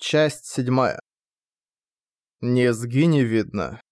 Часть седьмая. Низги не видно.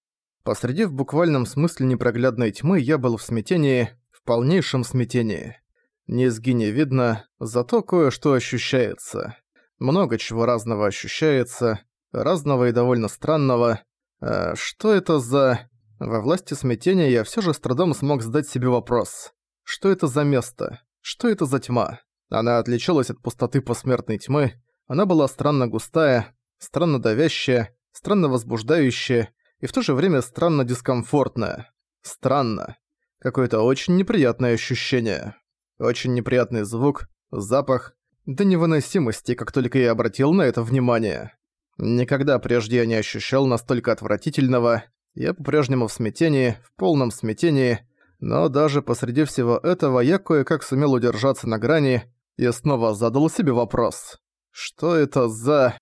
Посреди в буквальном смысле непроглядной тьмы я был в смятении, в полнейшем смятении. Низги не видно, зато кое-что ощущается. Много чего разного ощущается, разного и довольно странного. А что это за... Во власти смятения я всё же с трудом смог задать себе вопрос. Что это за место? Что это за тьма? Она отличалась от пустоты посмертной тьмы, она была странно густая, странно давящая, странно возбуждающая и в то же время странно дискомфортная. Странно. Какое-то очень неприятное ощущение. Очень неприятный звук, запах, до невыносимости, как только я обратил на это внимание. Никогда прежде я не ощущал настолько отвратительного. Я по-прежнему в смятении, в полном смятении, но даже посреди всего этого я кое-как сумел удержаться на грани и снова задал себе вопрос. Что это за...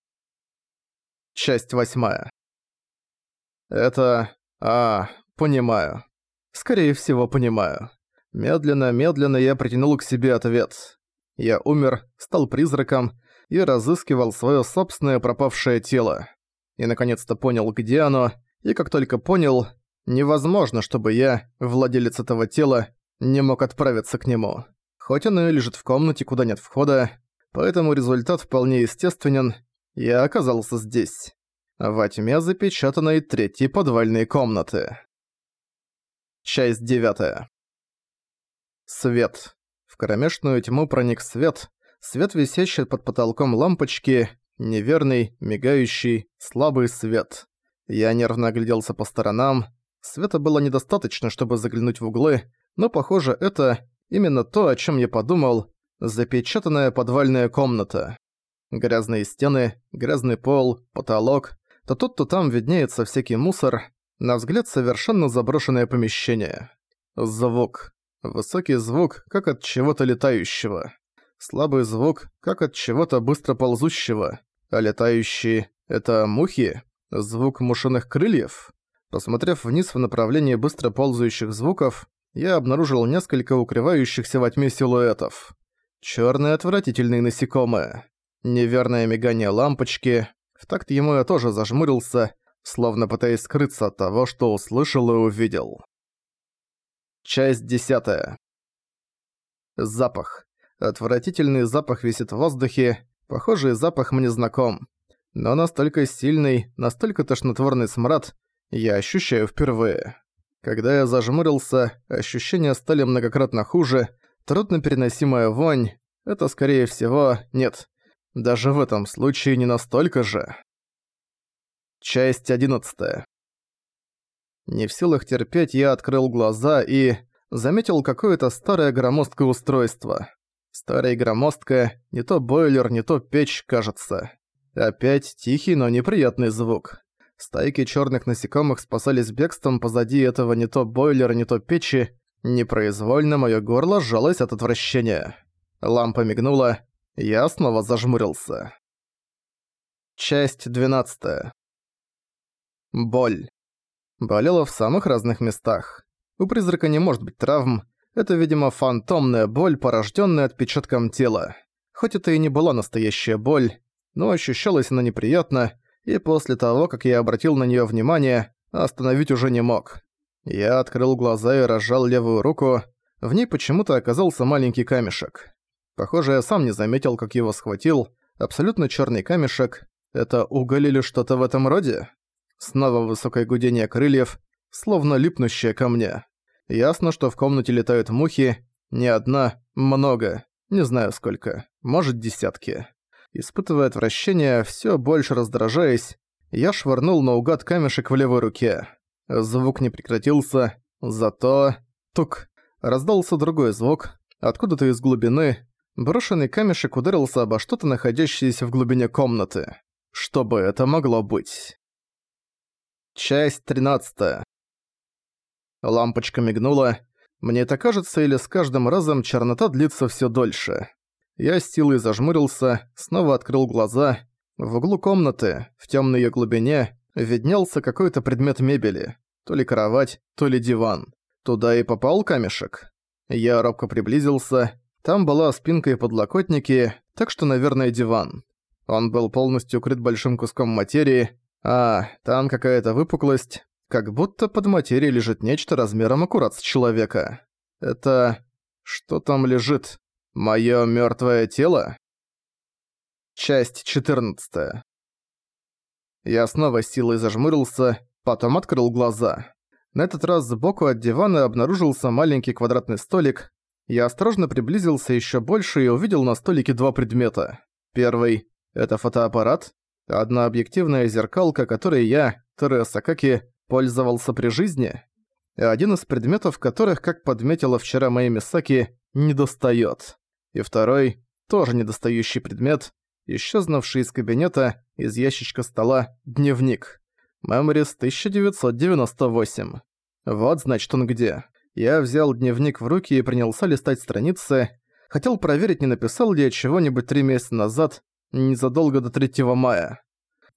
Часть восьмая. Это... А, понимаю. Скорее всего, понимаю. Медленно-медленно я притянул к себе ответ. Я умер, стал призраком и разыскивал своё собственное пропавшее тело. И наконец-то понял, где оно, и как только понял, невозможно, чтобы я, владелец этого тела, не мог отправиться к нему. Хоть оно и лежит в комнате, куда нет входа, поэтому результат вполне естественен. Я оказался здесь. Во тьме запечатанной третьей подвальной комнаты. Часть девятая. Свет. В кромешную тьму проник свет. Свет, висящий под потолком лампочки. Неверный, мигающий, слабый свет. Я нервно огляделся по сторонам. Света было недостаточно, чтобы заглянуть в углы, но, похоже, это именно то, о чем я подумал, Запечатанная подвальная комната. Грязные стены, грязный пол, потолок. То тут, то там виднеется всякий мусор. На взгляд, совершенно заброшенное помещение. Звук. Высокий звук, как от чего-то летающего. Слабый звук, как от чего-то быстро ползущего. А летающие — это мухи? Звук мушиных крыльев? Посмотрев вниз в направлении быстро ползающих звуков, я обнаружил несколько укрывающихся во тьме силуэтов. Чёрные отвратительные насекомые. Неверное мигание лампочки. В такт ему я тоже зажмурился, словно пытаясь скрыться от того, что услышал и увидел. Часть десятая. Запах. Отвратительный запах висит в воздухе. Похожий запах мне знаком. Но настолько сильный, настолько тошнотворный смрад я ощущаю впервые. Когда я зажмурился, ощущения стали многократно хуже, Труднопереносимая вонь — это, скорее всего, нет. Даже в этом случае не настолько же. Часть одиннадцатая. Не в силах терпеть, я открыл глаза и... заметил какое-то старое громоздкое устройство. Старая громоздкая, не то бойлер, не то печь, кажется. Опять тихий, но неприятный звук. Стайки черных насекомых спасались бегством позади этого не то бойлера, не то печи, Непроизвольно моё горло сжалось от отвращения. Лампа мигнула, я снова зажмурился. Часть 12. Боль. Болела в самых разных местах. У призрака не может быть травм, это, видимо, фантомная боль, порождённая отпечатком тела. Хоть это и не была настоящая боль, но ощущалась она неприятно, и после того, как я обратил на неё внимание, остановить уже не мог. Я открыл глаза и разжал левую руку. В ней почему-то оказался маленький камешек. Похоже, я сам не заметил, как его схватил. Абсолютно черный камешек. Это уголь или что-то в этом роде? Снова высокое гудение крыльев, словно липнущее ко мне. Ясно, что в комнате летают мухи. Не одна, много. Не знаю сколько. Может, десятки. Испытывая отвращение, все больше раздражаясь, я швырнул наугад камешек в левой руке. Звук не прекратился, зато... Тук! Раздался другой звук. Откуда-то из глубины брошенный камешек ударился обо что-то, находящееся в глубине комнаты. Что бы это могло быть? Часть 13. Лампочка мигнула. Мне это кажется, или с каждым разом чернота длится все дольше. Я с силой зажмурился, снова открыл глаза. В углу комнаты, в темной ее глубине, виднелся какой-то предмет мебели. То ли кровать, то ли диван. Туда и попал камешек. Я робко приблизился. Там была спинка и подлокотники, так что, наверное, диван. Он был полностью укрыт большим куском материи, а там какая-то выпуклость, как будто под материей лежит нечто размером аккурат с человека. Это... что там лежит? Моё мёртвое тело? Часть 14. Я снова силой зажмурился, потом открыл глаза. На этот раз сбоку от дивана обнаружился маленький квадратный столик. Я осторожно приблизился ещё больше и увидел на столике два предмета. Первый — это фотоаппарат, одна объективная зеркалка, которой я, Тереса Каки, пользовался при жизни. Один из предметов которых, как подметила вчера моя Мисаки, недостаёт. И второй, тоже недостающий предмет, исчезнувший из кабинета, из ящичка стола, дневник. Меморис 1998. Вот значит он где. Я взял дневник в руки и принялся листать страницы. Хотел проверить, не написал ли я чего-нибудь три месяца назад, незадолго до 3 мая.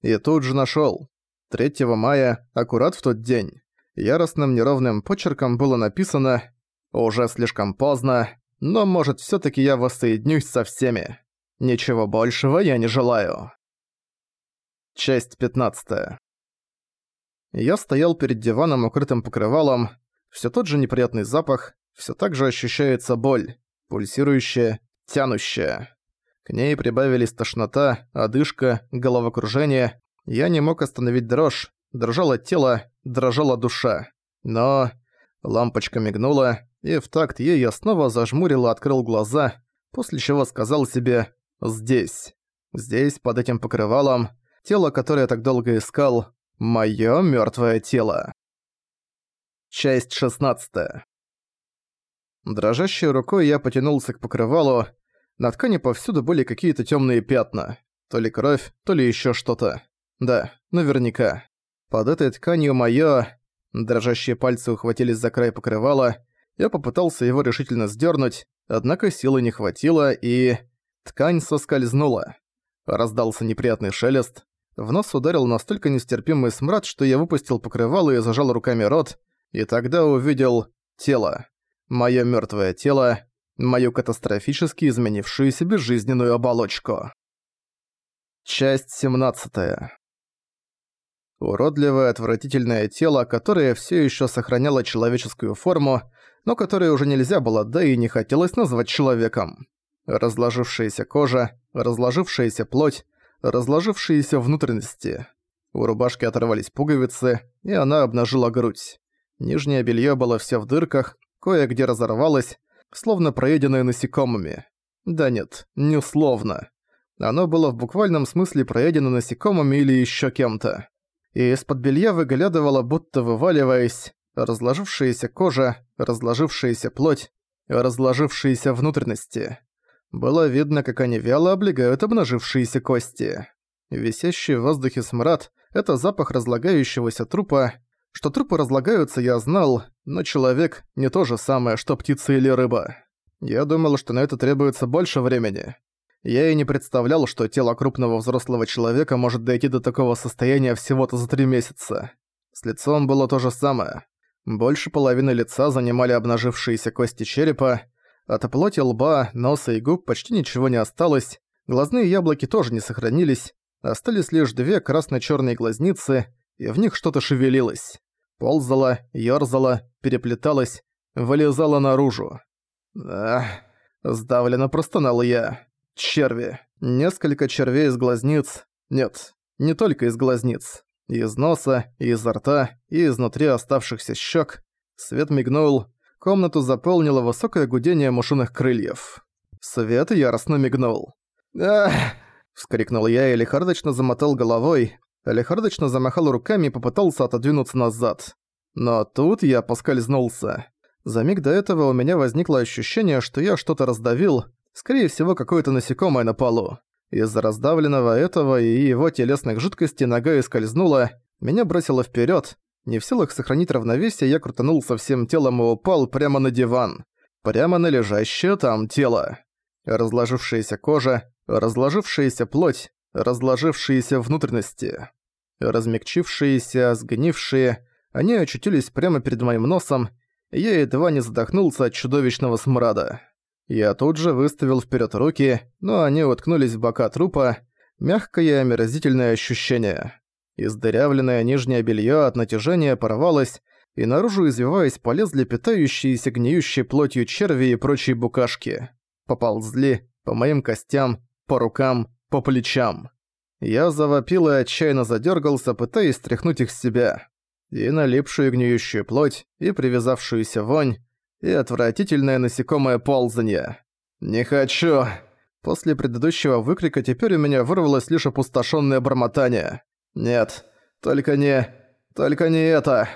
И тут же нашёл. 3 мая, аккурат в тот день. Яростным неровным почерком было написано «Уже слишком поздно, но может всё-таки я воссоединюсь со всеми. Ничего большего я не желаю». Часть 15. Я стоял перед диваном, укрытым покрывалом. Всё тот же неприятный запах, всё так же ощущается боль, пульсирующая, тянущая. К ней прибавились тошнота, одышка, головокружение. Я не мог остановить дрожь, дрожало тело, дрожала душа. Но лампочка мигнула, и в такт ей я снова зажмурил и открыл глаза, после чего сказал себе «здесь». Здесь, под этим покрывалом, тело, которое я так долго искал, Моё мёртвое тело. Часть 16. Дрожащей рукой я потянулся к покрывалу. На ткани повсюду были какие-то тёмные пятна. То ли кровь, то ли ещё что-то. Да, наверняка. Под этой тканью моё... Дрожащие пальцы ухватились за край покрывала. Я попытался его решительно сдёрнуть, однако силы не хватило, и... Ткань соскользнула. Раздался неприятный шелест. В нос ударил настолько нестерпимый смрад, что я выпустил покрывало и зажал руками рот, и тогда увидел тело. Моё мёртвое тело, мою катастрофически изменившуюся безжизненную оболочку. Часть 17. Уродливое, отвратительное тело, которое всё ещё сохраняло человеческую форму, но которое уже нельзя было, да и не хотелось назвать человеком. Разложившаяся кожа, разложившаяся плоть, разложившиеся внутренности. У рубашки оторвались пуговицы, и она обнажила грудь. Нижнее белье было все в дырках, кое-где разорвалось, словно проеденное насекомыми. Да нет, не условно. Оно было в буквальном смысле проедено насекомыми или еще кем-то. И из-под белья выглядывала, будто вываливаясь, разложившаяся кожа, разложившаяся плоть, разложившиеся внутренности. Было видно, как они вяло облегают обнажившиеся кости. Висящий в воздухе смрад — это запах разлагающегося трупа. Что трупы разлагаются, я знал, но человек — не то же самое, что птица или рыба. Я думал, что на это требуется больше времени. Я и не представлял, что тело крупного взрослого человека может дойти до такого состояния всего-то за три месяца. С лицом было то же самое. Больше половины лица занимали обнажившиеся кости черепа, от плоти лба, носа и губ почти ничего не осталось, глазные яблоки тоже не сохранились, остались лишь две красно-чёрные глазницы, и в них что-то шевелилось. Ползало, ёрзало, переплеталось, вылезало наружу. Ах, сдавленно простонал я. Черви. Несколько червей из глазниц. Нет, не только из глазниц. Из носа, изо рта, и изнутри оставшихся щек. Свет мигнул, Комнату заполнило высокое гудение мушиных крыльев. Свет яростно мигнул. «Ах!» – вскрикнул я и лихорадочно замотал головой, лихорадочно замахал руками и попытался отодвинуться назад. Но тут я поскользнулся. За миг до этого у меня возникло ощущение, что я что-то раздавил, скорее всего, какое-то насекомое на полу. Из-за раздавленного этого и его телесных жидкостей нога и скользнула, меня бросило вперед, не в силах сохранить равновесие, я крутанулся всем телом и упал прямо на диван. Прямо на лежащее там тело. Разложившаяся кожа, разложившаяся плоть, разложившиеся внутренности. Размягчившиеся, сгнившие, они очутились прямо перед моим носом, и я едва не задохнулся от чудовищного смрада. Я тут же выставил вперед руки, но они уткнулись в бока трупа. Мягкое омерзительное ощущение. Издырявленное нижнее белье от натяжения порвалось, и наружу извиваясь полезли питающиеся гниющей плотью черви и прочие букашки. Поползли по моим костям, по рукам, по плечам. Я завопил и отчаянно задергался, пытаясь стряхнуть их с себя. И налипшую гниющую плоть, и привязавшуюся вонь, и отвратительное насекомое ползанье. «Не хочу!» После предыдущего выкрика теперь у меня вырвалось лишь опустошённое бормотание. «Нет, только не... только не это!»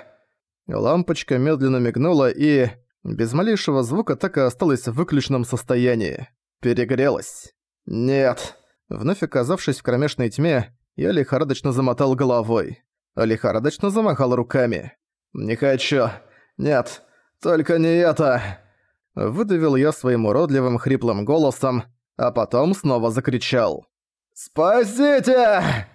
Лампочка медленно мигнула и... Без малейшего звука так и осталась в выключенном состоянии. Перегрелась. «Нет!» Вновь оказавшись в кромешной тьме, я лихорадочно замотал головой. Лихорадочно замахал руками. «Не хочу! Нет! Только не это!» Выдавил я своим уродливым хриплым голосом, а потом снова закричал. «Спасите!»